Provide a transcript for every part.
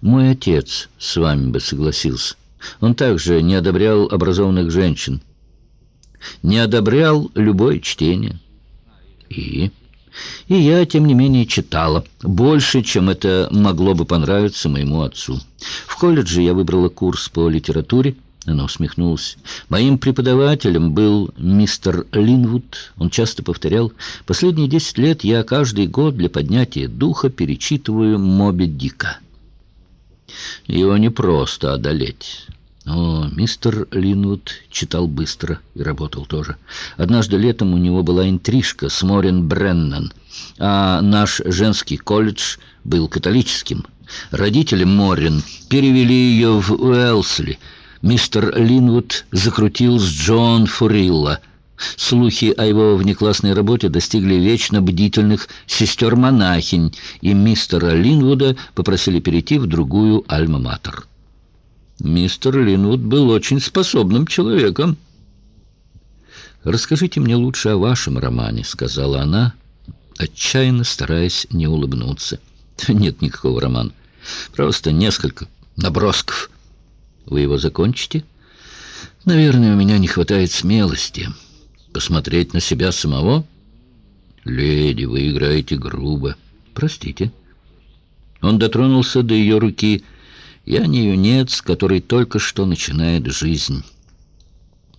Мой отец с вами бы согласился. Он также не одобрял образованных женщин. Не одобрял любое чтение. И... И я, тем не менее, читала. Больше, чем это могло бы понравиться моему отцу. В колледже я выбрала курс по литературе. Она усмехнулась. Моим преподавателем был мистер Линвуд. Он часто повторял, «Последние десять лет я каждый год для поднятия духа перечитываю Моби Дика». Его не просто одолеть. О, мистер Линвуд читал быстро и работал тоже. Однажды летом у него была интрижка с Морин Бреннан, а наш женский колледж был католическим. Родители Морин перевели ее в Уэлсли. Мистер Линвуд закрутил с Джон Фурилла. Слухи о его внеклассной работе достигли вечно бдительных сестер-монахинь, и мистера Линвуда попросили перейти в другую альма-матер. Мистер Линвуд был очень способным человеком. «Расскажите мне лучше о вашем романе», — сказала она, отчаянно стараясь не улыбнуться. «Нет никакого романа. Просто несколько набросков. Вы его закончите?» «Наверное, у меня не хватает смелости. Посмотреть на себя самого?» «Леди, вы играете грубо. Простите». Он дотронулся до ее руки, — я не юнец, который только что начинает жизнь.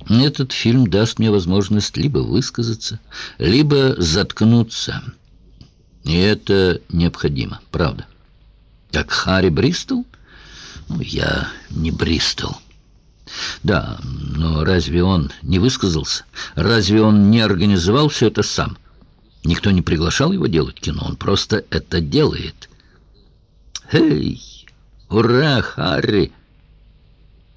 Этот фильм даст мне возможность либо высказаться, либо заткнуться. И это необходимо, правда. Как Харри Бристол? Ну, я не Бристол. Да, но разве он не высказался? Разве он не организовал все это сам? Никто не приглашал его делать кино, он просто это делает. Эй! «Ура, Харри!»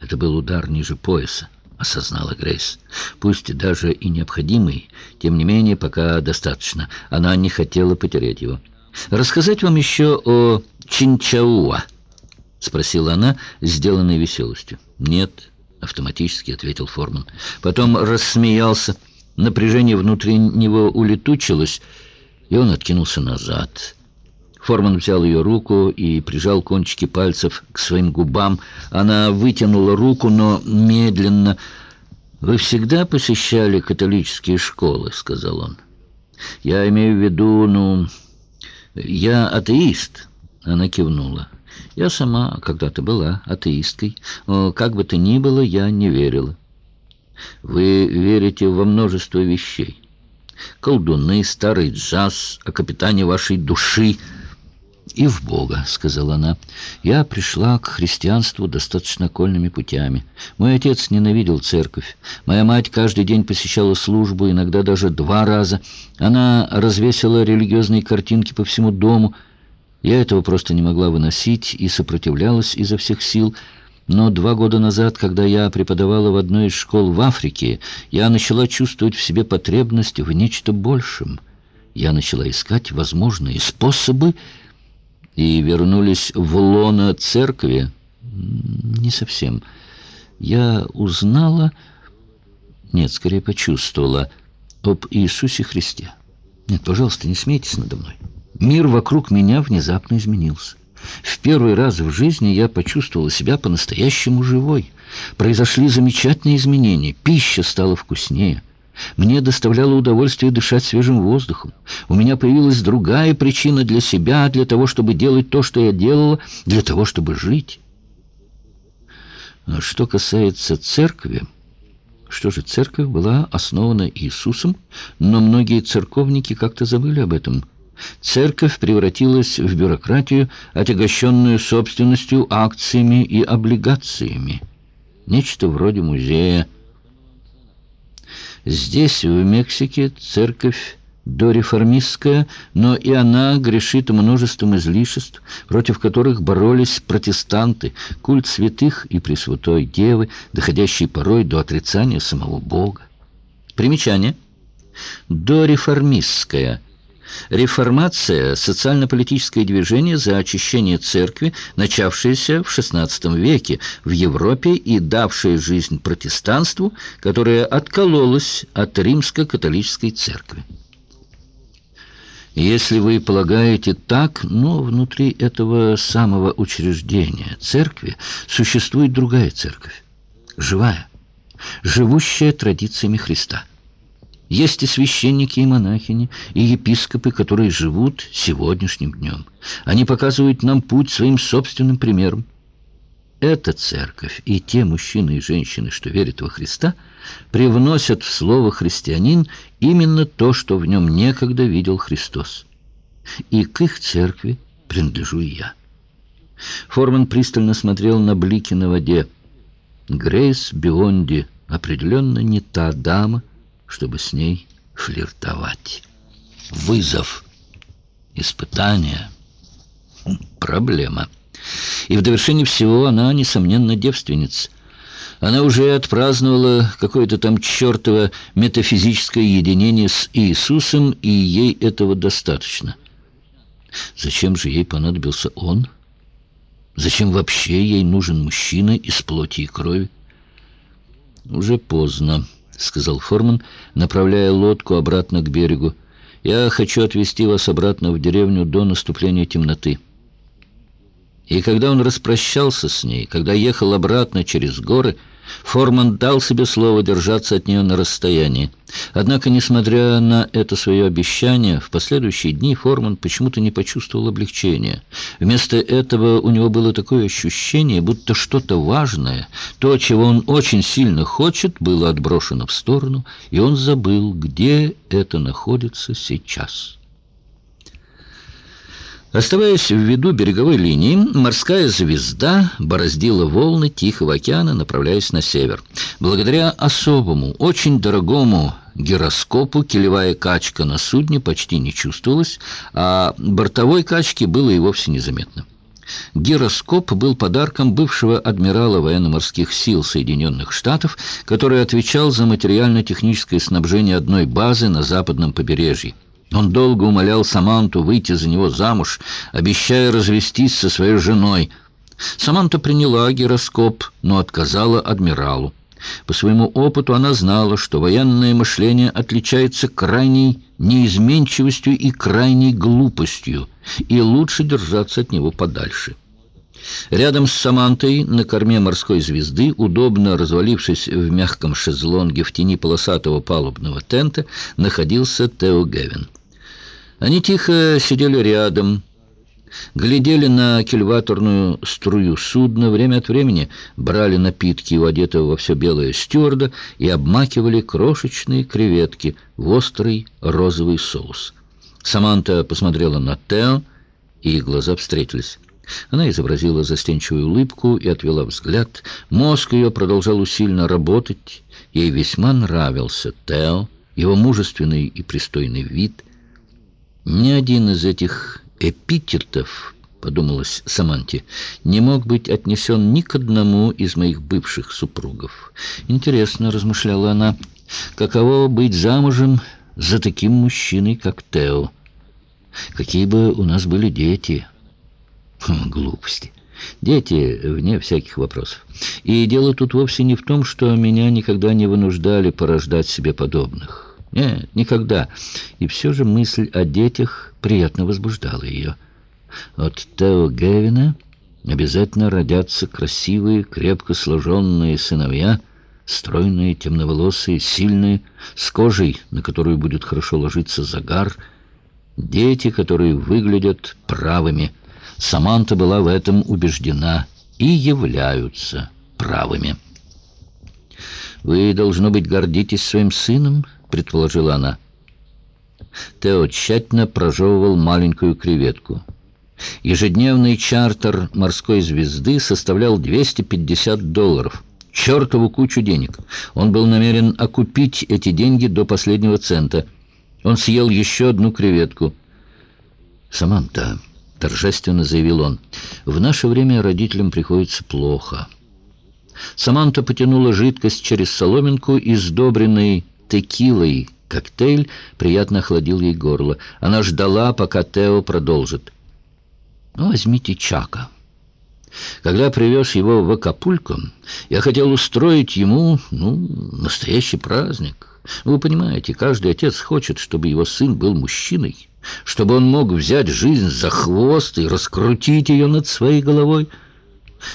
Это был удар ниже пояса, осознала Грейс. Пусть даже и необходимый, тем не менее, пока достаточно. Она не хотела потерять его. «Рассказать вам еще о Чинчауа?» — спросила она, сделанной веселостью. «Нет», — автоматически ответил Форман. Потом рассмеялся. Напряжение внутри него улетучилось, и он откинулся назад. Форман взял ее руку и прижал кончики пальцев к своим губам. Она вытянула руку, но медленно. «Вы всегда посещали католические школы?» — сказал он. «Я имею в виду, ну, я атеист». Она кивнула. «Я сама когда-то была атеисткой. Как бы то ни было, я не верила». «Вы верите во множество вещей. Колдуны, старый джаз, о капитане вашей души» и в Бога», — сказала она. «Я пришла к христианству достаточно кольными путями. Мой отец ненавидел церковь. Моя мать каждый день посещала службу, иногда даже два раза. Она развесила религиозные картинки по всему дому. Я этого просто не могла выносить и сопротивлялась изо всех сил». Но два года назад, когда я преподавала в одной из школ в Африке, я начала чувствовать в себе потребность в нечто большем. Я начала искать возможные способы и вернулись в лоно церкви? Не совсем. Я узнала, нет, скорее почувствовала, об Иисусе Христе. Нет, пожалуйста, не смейтесь надо мной. Мир вокруг меня внезапно изменился. В первый раз в жизни я почувствовала себя по-настоящему живой. Произошли замечательные изменения. Пища стала вкуснее. Мне доставляло удовольствие дышать свежим воздухом. У меня появилась другая причина для себя, для того, чтобы делать то, что я делала, для того, чтобы жить. А что касается церкви... Что же, церковь была основана Иисусом, но многие церковники как-то забыли об этом. Церковь превратилась в бюрократию, отягощенную собственностью, акциями и облигациями. Нечто вроде музея, Здесь, в Мексике, церковь дореформистская, но и она грешит множеством излишеств, против которых боролись протестанты, культ святых и Пресвятой Девы, доходящий порой до отрицания самого Бога. Примечание. Дореформистская – Реформация – социально-политическое движение за очищение церкви, начавшееся в XVI веке в Европе и давшее жизнь протестанству, которое откололось от римско-католической церкви. Если вы полагаете так, но внутри этого самого учреждения, церкви, существует другая церковь, живая, живущая традициями Христа. Есть и священники, и монахини, и епископы, которые живут сегодняшним днем. Они показывают нам путь своим собственным примером. Эта церковь и те мужчины и женщины, что верят во Христа, привносят в слово «христианин» именно то, что в нем некогда видел Христос. И к их церкви принадлежу я. Форман пристально смотрел на блики на воде. Грейс Бионди определенно не та дама, чтобы с ней флиртовать. Вызов, испытание, проблема. И в довершении всего она, несомненно, девственница. Она уже отпраздновала какое-то там чертово метафизическое единение с Иисусом, и ей этого достаточно. Зачем же ей понадобился он? Зачем вообще ей нужен мужчина из плоти и крови? Уже поздно. — сказал Форман, направляя лодку обратно к берегу. «Я хочу отвезти вас обратно в деревню до наступления темноты». И когда он распрощался с ней, когда ехал обратно через горы, Форман дал себе слово держаться от нее на расстоянии. Однако, несмотря на это свое обещание, в последующие дни Форман почему-то не почувствовал облегчения. Вместо этого у него было такое ощущение, будто что-то важное, то, чего он очень сильно хочет, было отброшено в сторону, и он забыл, где это находится сейчас». Оставаясь в виду береговой линии, морская звезда бороздила волны Тихого океана, направляясь на север. Благодаря особому, очень дорогому гироскопу килевая качка на судне почти не чувствовалась, а бортовой качки было и вовсе незаметно. Гироскоп был подарком бывшего адмирала военно-морских сил Соединенных Штатов, который отвечал за материально-техническое снабжение одной базы на западном побережье. Он долго умолял Саманту выйти за него замуж, обещая развестись со своей женой. Саманта приняла гироскоп, но отказала адмиралу. По своему опыту она знала, что военное мышление отличается крайней неизменчивостью и крайней глупостью, и лучше держаться от него подальше. Рядом с Самантой на корме морской звезды, удобно развалившись в мягком шезлонге в тени полосатого палубного тента, находился Тео Гевин. Они тихо сидели рядом, глядели на кильваторную струю судна, время от времени брали напитки у одетого во все белое стюарда и обмакивали крошечные креветки в острый розовый соус. Саманта посмотрела на Тео, и их глаза встретились. Она изобразила застенчивую улыбку и отвела взгляд. Мозг ее продолжал усиленно работать. Ей весьма нравился Тео, его мужественный и пристойный вид — ни один из этих эпитетов, подумалось Саманте, не мог быть отнесен ни к одному из моих бывших супругов. Интересно, размышляла она, каково быть замужем за таким мужчиной, как Тео. Какие бы у нас были дети? Хм, глупости. Дети, вне всяких вопросов. И дело тут вовсе не в том, что меня никогда не вынуждали порождать себе подобных. Нет, никогда. И все же мысль о детях приятно возбуждала ее. От Тео Гевина обязательно родятся красивые, крепко сложенные сыновья, стройные, темноволосые, сильные, с кожей, на которую будет хорошо ложиться загар, дети, которые выглядят правыми. Саманта была в этом убеждена и являются правыми. «Вы, должно быть, гордитесь своим сыном?» Предположила она. Тео тщательно прожевывал маленькую креветку. Ежедневный чартер морской звезды составлял 250 долларов. Чертову кучу денег. Он был намерен окупить эти деньги до последнего цента. Он съел еще одну креветку. «Саманта», — торжественно заявил он, — «в наше время родителям приходится плохо». Саманта потянула жидкость через соломинку, издобренный текилой коктейль приятно охладил ей горло. Она ждала, пока Тео продолжит. «Ну, возьмите Чака». Когда привез его в Акапулько, я хотел устроить ему, ну, настоящий праздник. Вы понимаете, каждый отец хочет, чтобы его сын был мужчиной, чтобы он мог взять жизнь за хвост и раскрутить ее над своей головой.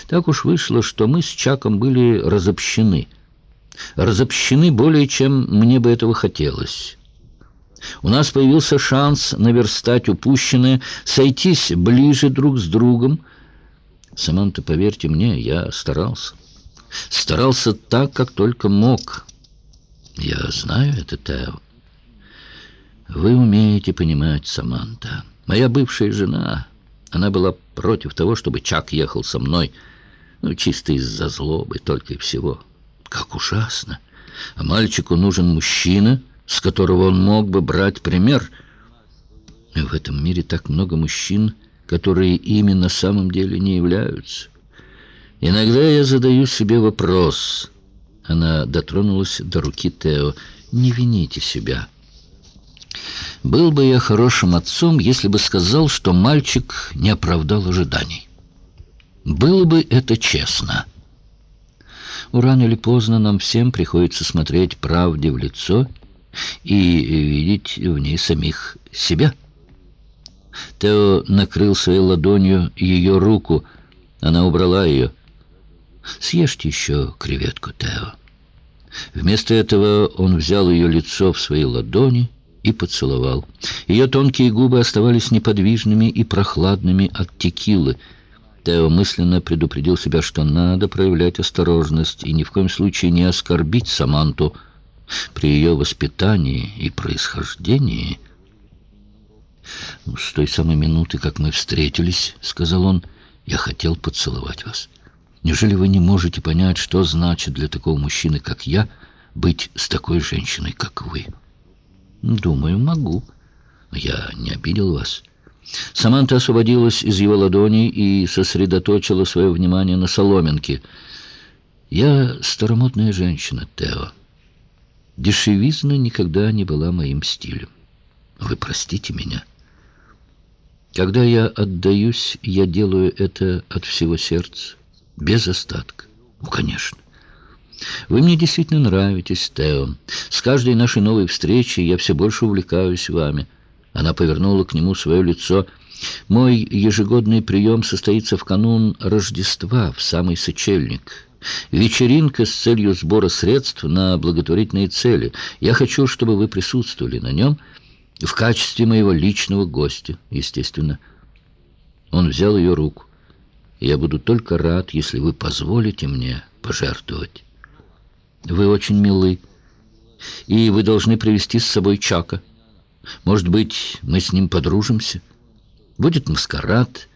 Так уж вышло, что мы с Чаком были разобщены. Разобщены более, чем мне бы этого хотелось. У нас появился шанс наверстать упущенное, сойтись ближе друг с другом. Саманта, поверьте мне, я старался. Старался так, как только мог. Я знаю это, Тео. Вы умеете понимать, Саманта. Моя бывшая жена, она была против того, чтобы Чак ехал со мной. Ну, чисто из-за злобы, только и всего. Как ужасно. А мальчику нужен мужчина, с которого он мог бы брать пример. В этом мире так много мужчин, которые ими на самом деле не являются. Иногда я задаю себе вопрос. Она дотронулась до руки Тео. «Не вините себя». Был бы я хорошим отцом, если бы сказал, что мальчик не оправдал ожиданий. Было бы это честно. Рано или поздно нам всем приходится смотреть правде в лицо и видеть в ней самих себя. Тео накрыл своей ладонью ее руку. Она убрала ее. «Съешьте еще креветку, Тео». Вместо этого он взял ее лицо в свои ладони и поцеловал. Ее тонкие губы оставались неподвижными и прохладными от текилы. Тео мысленно предупредил себя, что надо проявлять осторожность и ни в коем случае не оскорбить Саманту при ее воспитании и происхождении. «Ну, «С той самой минуты, как мы встретились, — сказал он, — я хотел поцеловать вас. Неужели вы не можете понять, что значит для такого мужчины, как я, быть с такой женщиной, как вы?» «Думаю, могу. Я не обидел вас». Саманта освободилась из его ладоней и сосредоточила свое внимание на соломинке. «Я старомодная женщина, Тео. Дешевизна никогда не была моим стилем. Вы простите меня. Когда я отдаюсь, я делаю это от всего сердца, без остатка. Ну, конечно. Вы мне действительно нравитесь, Тео. С каждой нашей новой встречи я все больше увлекаюсь вами». Она повернула к нему свое лицо. «Мой ежегодный прием состоится в канун Рождества, в самый сочельник. Вечеринка с целью сбора средств на благотворительные цели. Я хочу, чтобы вы присутствовали на нем в качестве моего личного гостя, естественно». Он взял ее руку. «Я буду только рад, если вы позволите мне пожертвовать». Вы очень милы, и вы должны привести с собой Чака. Может быть, мы с ним подружимся? Будет маскарад.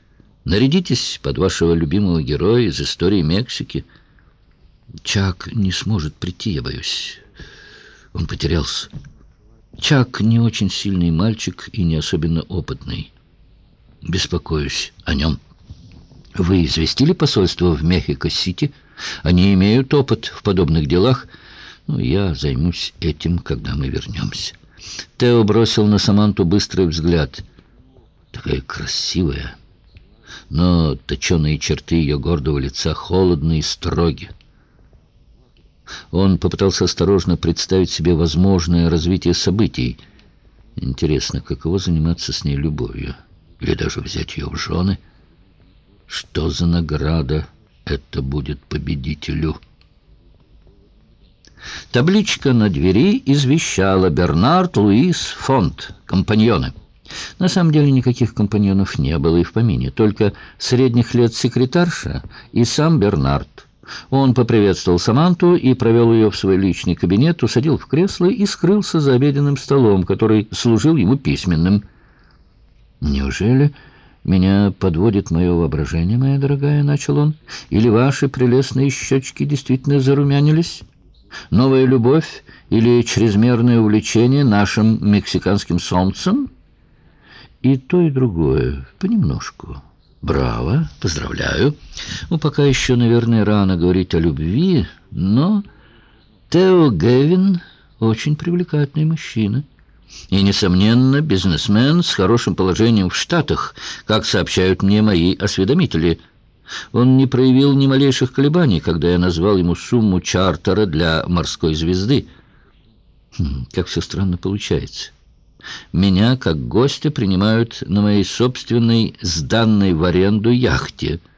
Нарядитесь под вашего любимого героя из истории Мексики. Чак не сможет прийти, я боюсь. Он потерялся. Чак не очень сильный мальчик и не особенно опытный. Беспокоюсь о нем. Вы известили посольство в Мехико-Сити? Они имеют опыт в подобных делах. Ну, я займусь этим, когда мы вернемся. Тео бросил на Саманту быстрый взгляд. Такая красивая. Но точеные черты ее гордого лица холодны и строги. Он попытался осторожно представить себе возможное развитие событий. Интересно, каково заниматься с ней любовью? Или даже взять ее в жены? Что за награда это будет победителю. Табличка на двери извещала «Бернард Луис Фонд. Компаньоны». На самом деле никаких компаньонов не было и в помине, только средних лет секретарша и сам Бернард. Он поприветствовал Саманту и провел ее в свой личный кабинет, усадил в кресло и скрылся за обеденным столом, который служил ему письменным. «Неужели...» «Меня подводит мое воображение, моя дорогая», — начал он. «Или ваши прелестные щечки действительно зарумянились? Новая любовь или чрезмерное увлечение нашим мексиканским солнцем?» «И то, и другое, понемножку». «Браво, поздравляю. Ну, пока еще, наверное, рано говорить о любви, но Тео Гевин очень привлекательный мужчина» и, несомненно, бизнесмен с хорошим положением в Штатах, как сообщают мне мои осведомители. Он не проявил ни малейших колебаний, когда я назвал ему сумму чартера для морской звезды. Хм, как все странно получается. Меня, как гостя, принимают на моей собственной, сданной в аренду яхте —